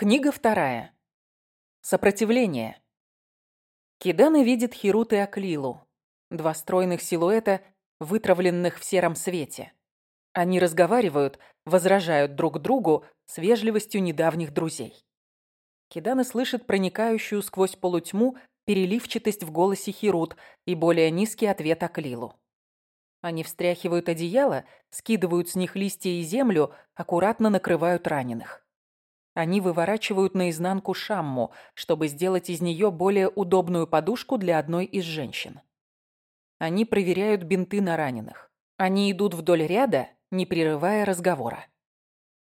Книга вторая. Сопротивление. Киданы видит Хирут и Аклилу, два стройных силуэта, вытравленных в сером свете. Они разговаривают, возражают друг другу с вежливостью недавних друзей. Киданы слышит проникающую сквозь полутьму переливчатость в голосе Хирут и более низкий ответ Аклилу. Они встряхивают одеяло, скидывают с них листья и землю, аккуратно накрывают раненых. Они выворачивают наизнанку шамму, чтобы сделать из нее более удобную подушку для одной из женщин. Они проверяют бинты на раненых. Они идут вдоль ряда, не прерывая разговора.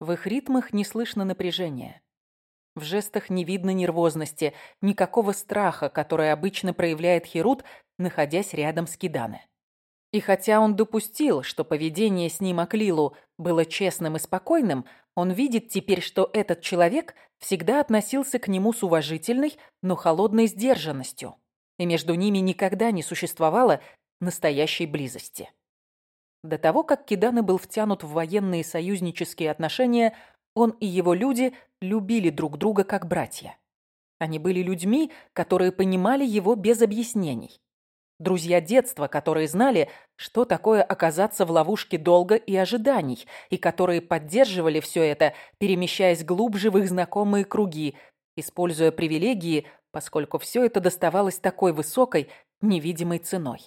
В их ритмах не слышно напряжения. В жестах не видно нервозности, никакого страха, который обычно проявляет Херут, находясь рядом с Кидане. И хотя он допустил, что поведение с ним Аклилу было честным и спокойным, он видит теперь, что этот человек всегда относился к нему с уважительной, но холодной сдержанностью, и между ними никогда не существовало настоящей близости. До того, как Киданы был втянут в военные союзнические отношения, он и его люди любили друг друга как братья. Они были людьми, которые понимали его без объяснений. Друзья детства, которые знали, что такое оказаться в ловушке долга и ожиданий, и которые поддерживали все это, перемещаясь глубже в их знакомые круги, используя привилегии, поскольку все это доставалось такой высокой, невидимой ценой.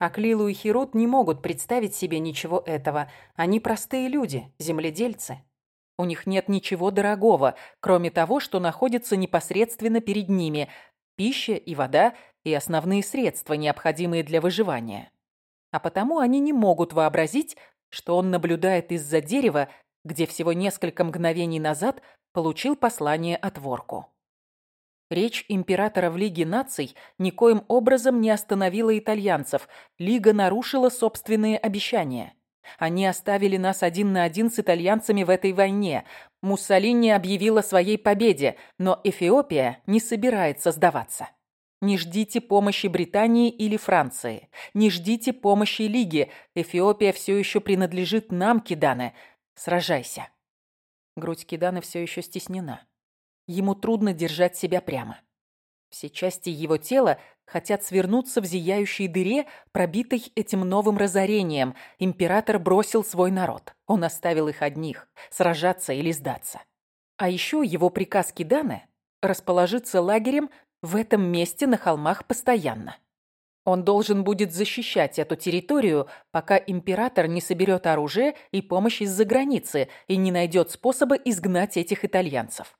Аклилу и Хирут не могут представить себе ничего этого. Они простые люди, земледельцы. У них нет ничего дорогого, кроме того, что находится непосредственно перед ними – пища и вода – и основные средства, необходимые для выживания. А потому они не могут вообразить, что он наблюдает из-за дерева, где всего несколько мгновений назад получил послание от ворку. Речь императора в Лиге наций никоим образом не остановила итальянцев. Лига нарушила собственные обещания. Они оставили нас один на один с итальянцами в этой войне. Муссолини объявила своей победе, но Эфиопия не собирается сдаваться. Не ждите помощи Британии или Франции. Не ждите помощи Лиги. Эфиопия все еще принадлежит нам, Кидане. Сражайся. Грудь Киданы все еще стеснена. Ему трудно держать себя прямо. Все части его тела хотят свернуться в зияющей дыре, пробитой этим новым разорением. Император бросил свой народ. Он оставил их одних, сражаться или сдаться. А еще его приказ Кидане расположиться лагерем в этом месте на холмах постоянно. Он должен будет защищать эту территорию, пока император не соберет оружие и помощь из-за границы и не найдет способа изгнать этих итальянцев.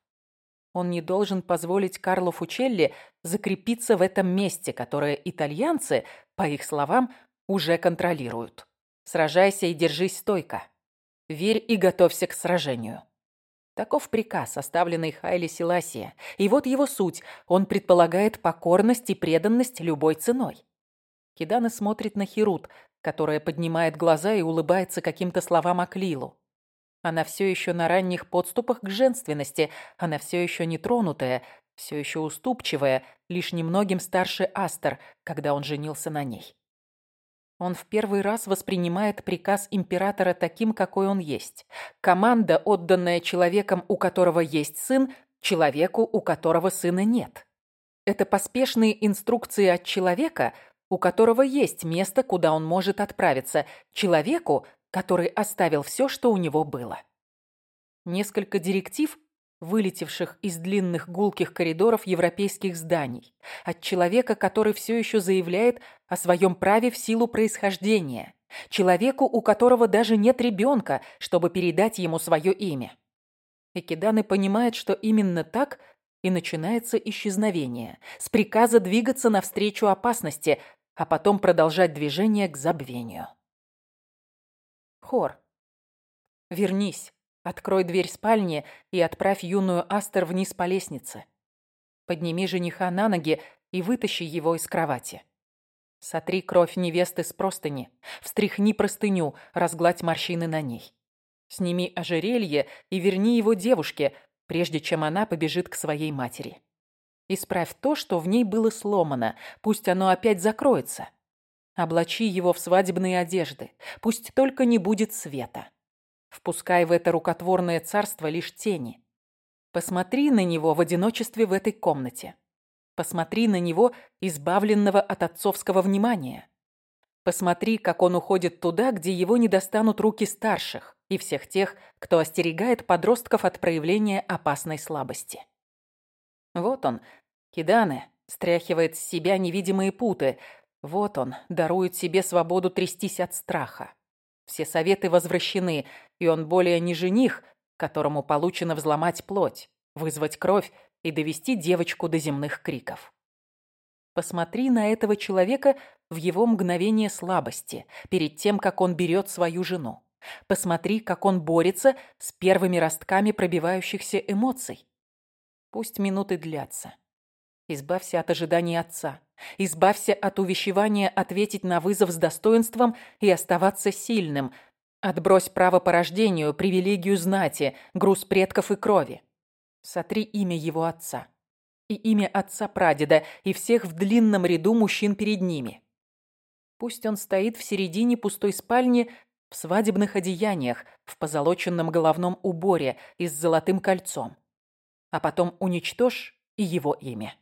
Он не должен позволить Карло Фучелли закрепиться в этом месте, которое итальянцы, по их словам, уже контролируют. Сражайся и держись стойко. Верь и готовься к сражению. Таков приказ, оставленный Хайли Селасия. И вот его суть. Он предполагает покорность и преданность любой ценой. Кидана смотрит на Хирут, которая поднимает глаза и улыбается каким-то словам Аклилу. Она все еще на ранних подступах к женственности, она все еще не тронутая, все еще уступчивая, лишь немногим старше Астер, когда он женился на ней. Он в первый раз воспринимает приказ императора таким, какой он есть. Команда, отданная человеком, у которого есть сын, человеку, у которого сына нет. Это поспешные инструкции от человека, у которого есть место, куда он может отправиться, человеку, который оставил все, что у него было. Несколько директив, вылетевших из длинных гулких коридоров европейских зданий, от человека, который все еще заявляет о своем праве в силу происхождения, человеку, у которого даже нет ребенка, чтобы передать ему свое имя. Экиданы понимает, что именно так и начинается исчезновение, с приказа двигаться навстречу опасности, а потом продолжать движение к забвению. Хор. Вернись. Открой дверь спальни и отправь юную Астер вниз по лестнице. Подними жениха на ноги и вытащи его из кровати. Сотри кровь невесты с простыни, встряхни простыню, разгладь морщины на ней. Сними ожерелье и верни его девушке, прежде чем она побежит к своей матери. Исправь то, что в ней было сломано, пусть оно опять закроется. Облачи его в свадебные одежды, пусть только не будет света. Впускай в это рукотворное царство лишь тени. Посмотри на него в одиночестве в этой комнате. Посмотри на него, избавленного от отцовского внимания. Посмотри, как он уходит туда, где его не достанут руки старших и всех тех, кто остерегает подростков от проявления опасной слабости. Вот он, Кидане, стряхивает с себя невидимые путы. Вот он, дарует себе свободу трястись от страха. Все советы возвращены, и он более не жених, которому получено взломать плоть, вызвать кровь и довести девочку до земных криков. Посмотри на этого человека в его мгновение слабости, перед тем, как он берет свою жену. Посмотри, как он борется с первыми ростками пробивающихся эмоций. Пусть минуты длятся. Избавься от ожиданий отца. Избавься от увещевания ответить на вызов с достоинством и оставаться сильным. Отбрось право по рождению, привилегию знати, груз предков и крови. Сотри имя его отца и имя отца-прадеда, и всех в длинном ряду мужчин перед ними. Пусть он стоит в середине пустой спальни в свадебных одеяниях, в позолоченном головном уборе и с золотым кольцом. А потом уничтожь и его имя.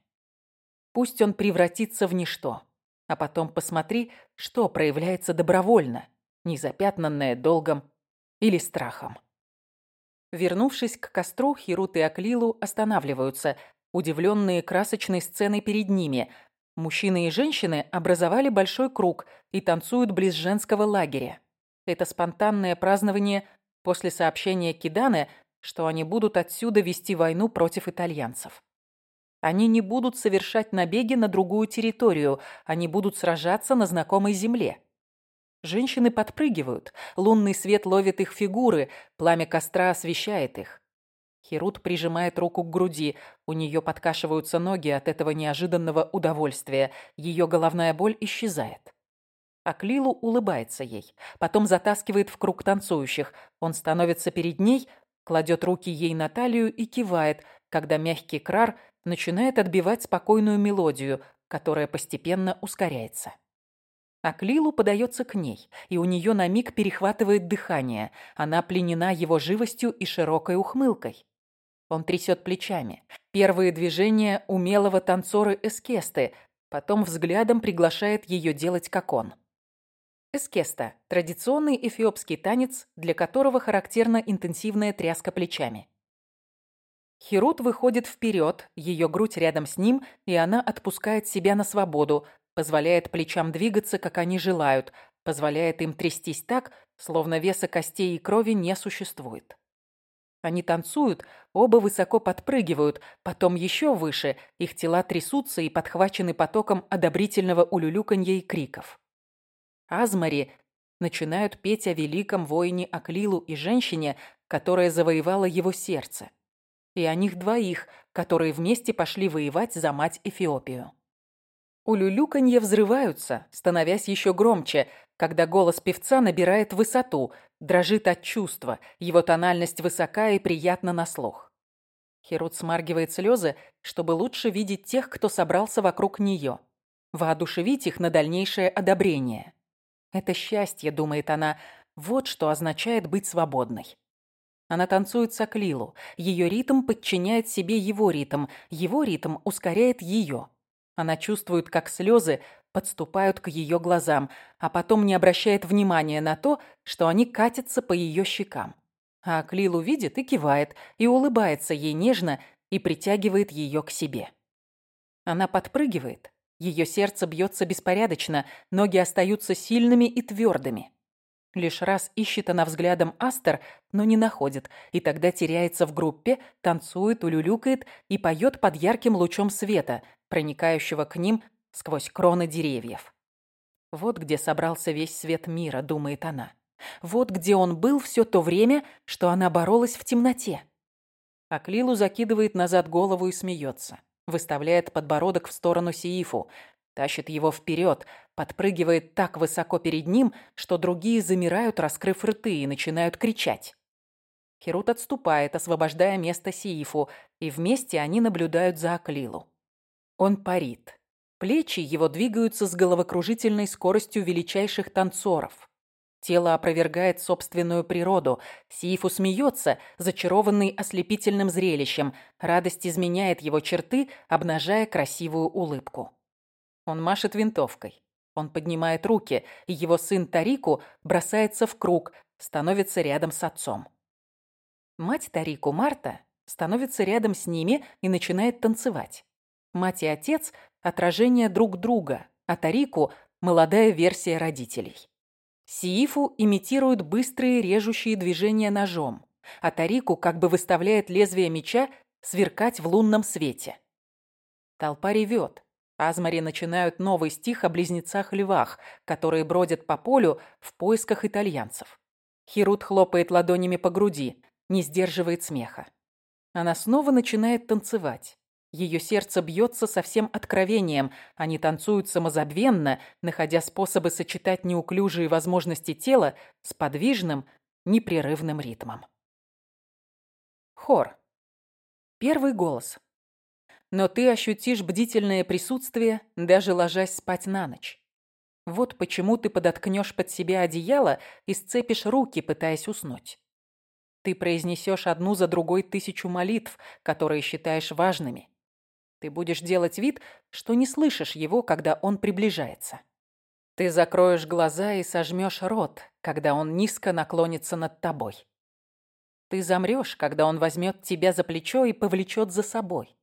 Пусть он превратится в ничто, а потом посмотри, что проявляется добровольно, незапятнанное долгом или страхом. Вернувшись к костру, Хирут и Аклилу останавливаются, удивленные красочной сценой перед ними. Мужчины и женщины образовали большой круг и танцуют близ женского лагеря. Это спонтанное празднование после сообщения Киданы, что они будут отсюда вести войну против итальянцев. Они не будут совершать набеги на другую территорию, они будут сражаться на знакомой земле. Женщины подпрыгивают, лунный свет ловит их фигуры, пламя костра освещает их. Херут прижимает руку к груди. У нее подкашиваются ноги от этого неожиданного удовольствия. Ее головная боль исчезает. Аклилу улыбается ей. Потом затаскивает в круг танцующих. Он становится перед ней, кладет руки ей на талию и кивает, когда мягкий крар начинает отбивать спокойную мелодию, которая постепенно ускоряется. Аклилу подается к ней, и у нее на миг перехватывает дыхание. Она пленена его живостью и широкой ухмылкой. Он трясет плечами. Первые движения умелого танцора эскесты, потом взглядом приглашает ее делать как он. Эскеста – традиционный эфиопский танец, для которого характерна интенсивная тряска плечами. Херут выходит вперед, ее грудь рядом с ним, и она отпускает себя на свободу, позволяет плечам двигаться, как они желают, позволяет им трястись так, словно веса костей и крови не существует. Они танцуют, оба высоко подпрыгивают, потом еще выше, их тела трясутся и подхвачены потоком одобрительного улюлюканья и криков. Азмари начинают петь о великом воине Аклилу и женщине, которая завоевала его сердце. И о них двоих, которые вместе пошли воевать за мать Эфиопию. Улюлюканье взрываются, становясь еще громче, когда голос певца набирает высоту, дрожит от чувства, его тональность высока и приятна на слух. Херут смаргивает слезы, чтобы лучше видеть тех, кто собрался вокруг нее, воодушевить их на дальнейшее одобрение. Это счастье, думает она, вот что означает быть свободной. Она танцует с Аклилу, ее ритм подчиняет себе его ритм, его ритм ускоряет ее. Она чувствует, как слезы подступают к ее глазам, а потом не обращает внимания на то, что они катятся по ее щекам. А Клил увидит и кивает, и улыбается ей нежно и притягивает ее к себе. Она подпрыгивает, ее сердце бьется беспорядочно, ноги остаются сильными и твердыми. Лишь раз ищет она взглядом Астер, но не находит, и тогда теряется в группе, танцует, улюлюкает и поет под ярким лучом света, проникающего к ним сквозь кроны деревьев. Вот где собрался весь свет мира, думает она. Вот где он был все то время, что она боролась в темноте. Аклилу закидывает назад голову и смеется. Выставляет подбородок в сторону Сиифу. Тащит его вперед, подпрыгивает так высоко перед ним, что другие замирают, раскрыв рты, и начинают кричать. Херут отступает, освобождая место Сиифу, и вместе они наблюдают за Аклилу. Он парит. Плечи его двигаются с головокружительной скоростью величайших танцоров. Тело опровергает собственную природу. Сиифу смеется, зачарованный ослепительным зрелищем. Радость изменяет его черты, обнажая красивую улыбку. Он машет винтовкой. Он поднимает руки, и его сын Тарику бросается в круг, становится рядом с отцом. Мать Тарику, Марта, становится рядом с ними и начинает танцевать. Мать и отец – отражение друг друга, а Тарику – молодая версия родителей. Сиифу имитирует быстрые режущие движения ножом, а Тарику как бы выставляет лезвие меча сверкать в лунном свете. Толпа ревет. Азмари начинают новый стих о близнецах-львах, которые бродят по полю в поисках итальянцев. Хирут хлопает ладонями по груди, не сдерживает смеха. Она снова начинает танцевать. Ее сердце бьется со всем откровением. Они танцуют самозабвенно, находя способы сочетать неуклюжие возможности тела с подвижным, непрерывным ритмом. Хор. Первый голос. Но ты ощутишь бдительное присутствие, даже ложась спать на ночь. Вот почему ты подоткнешь под себя одеяло и сцепишь руки, пытаясь уснуть. Ты произнесешь одну за другой тысячу молитв, которые считаешь важными. Ты будешь делать вид, что не слышишь его, когда он приближается. Ты закроешь глаза и сожмешь рот, когда он низко наклонится над тобой. Ты замрешь, когда он возьмет тебя за плечо и повлечет за собой.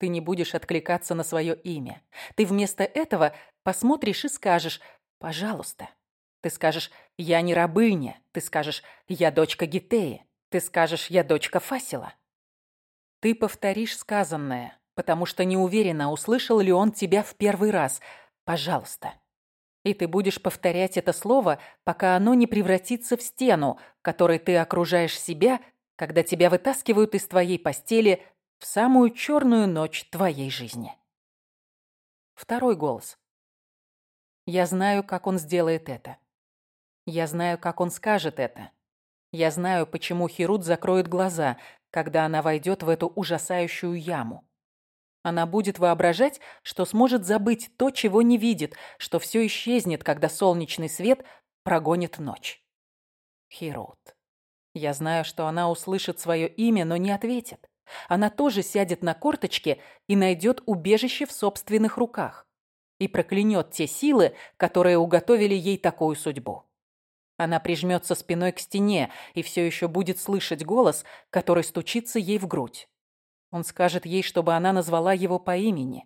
Ты не будешь откликаться на свое имя. Ты вместо этого посмотришь и скажешь «пожалуйста». Ты скажешь «я не рабыня». Ты скажешь «я дочка Гитеи». Ты скажешь «я дочка Фасила». Ты повторишь сказанное, потому что не уверена, услышал ли он тебя в первый раз. Пожалуйста. И ты будешь повторять это слово, пока оно не превратится в стену, которой ты окружаешь себя, когда тебя вытаскивают из твоей постели в самую черную ночь твоей жизни. Второй голос. Я знаю, как он сделает это. Я знаю, как он скажет это. Я знаю, почему Херут закроет глаза, когда она войдет в эту ужасающую яму. Она будет воображать, что сможет забыть то, чего не видит, что все исчезнет, когда солнечный свет прогонит ночь. Хирот. Я знаю, что она услышит свое имя, но не ответит. Она тоже сядет на корточки и найдет убежище в собственных руках. И проклянет те силы, которые уготовили ей такую судьбу. Она прижмется спиной к стене и все еще будет слышать голос, который стучится ей в грудь. Он скажет ей, чтобы она назвала его по имени.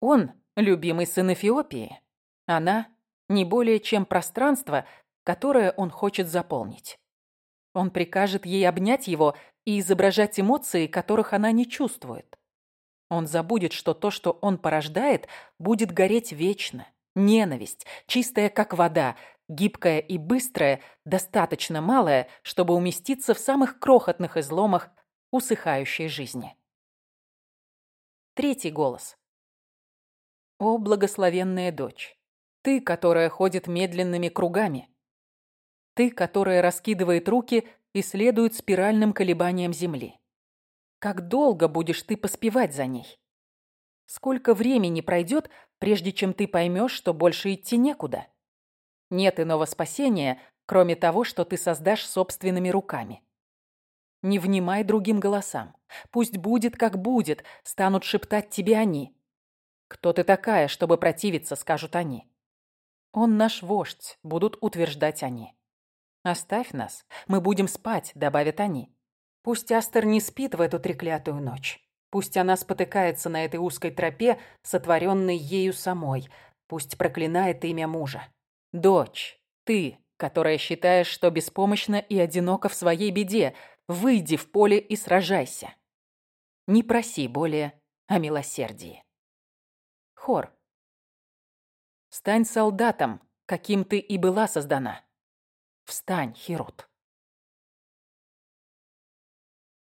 Он – любимый сын Эфиопии. Она – не более чем пространство, которое он хочет заполнить. Он прикажет ей обнять его и изображать эмоции, которых она не чувствует. Он забудет, что то, что он порождает, будет гореть вечно. Ненависть, чистая как вода, гибкая и быстрая, достаточно малая, чтобы уместиться в самых крохотных изломах усыхающей жизни. Третий голос. О, благословенная дочь, ты, которая ходит медленными кругами, ты, которая раскидывает руки и следует спиральным колебаниям Земли. Как долго будешь ты поспевать за ней? Сколько времени пройдет, прежде чем ты поймешь, что больше идти некуда? Нет иного спасения, кроме того, что ты создашь собственными руками. Не внимай другим голосам. Пусть будет, как будет, станут шептать тебе они. «Кто ты такая, чтобы противиться?» – скажут они. «Он наш вождь», – будут утверждать они. «Оставь нас, мы будем спать», – добавят они. Пусть Астер не спит в эту треклятую ночь. Пусть она спотыкается на этой узкой тропе, сотворенной ею самой. Пусть проклинает имя мужа. «Дочь, ты, которая считаешь, что беспомощна и одинока в своей беде, Выйди в поле и сражайся. Не проси более о милосердии. Хор. Стань солдатом, каким ты и была создана. Встань, Хирот.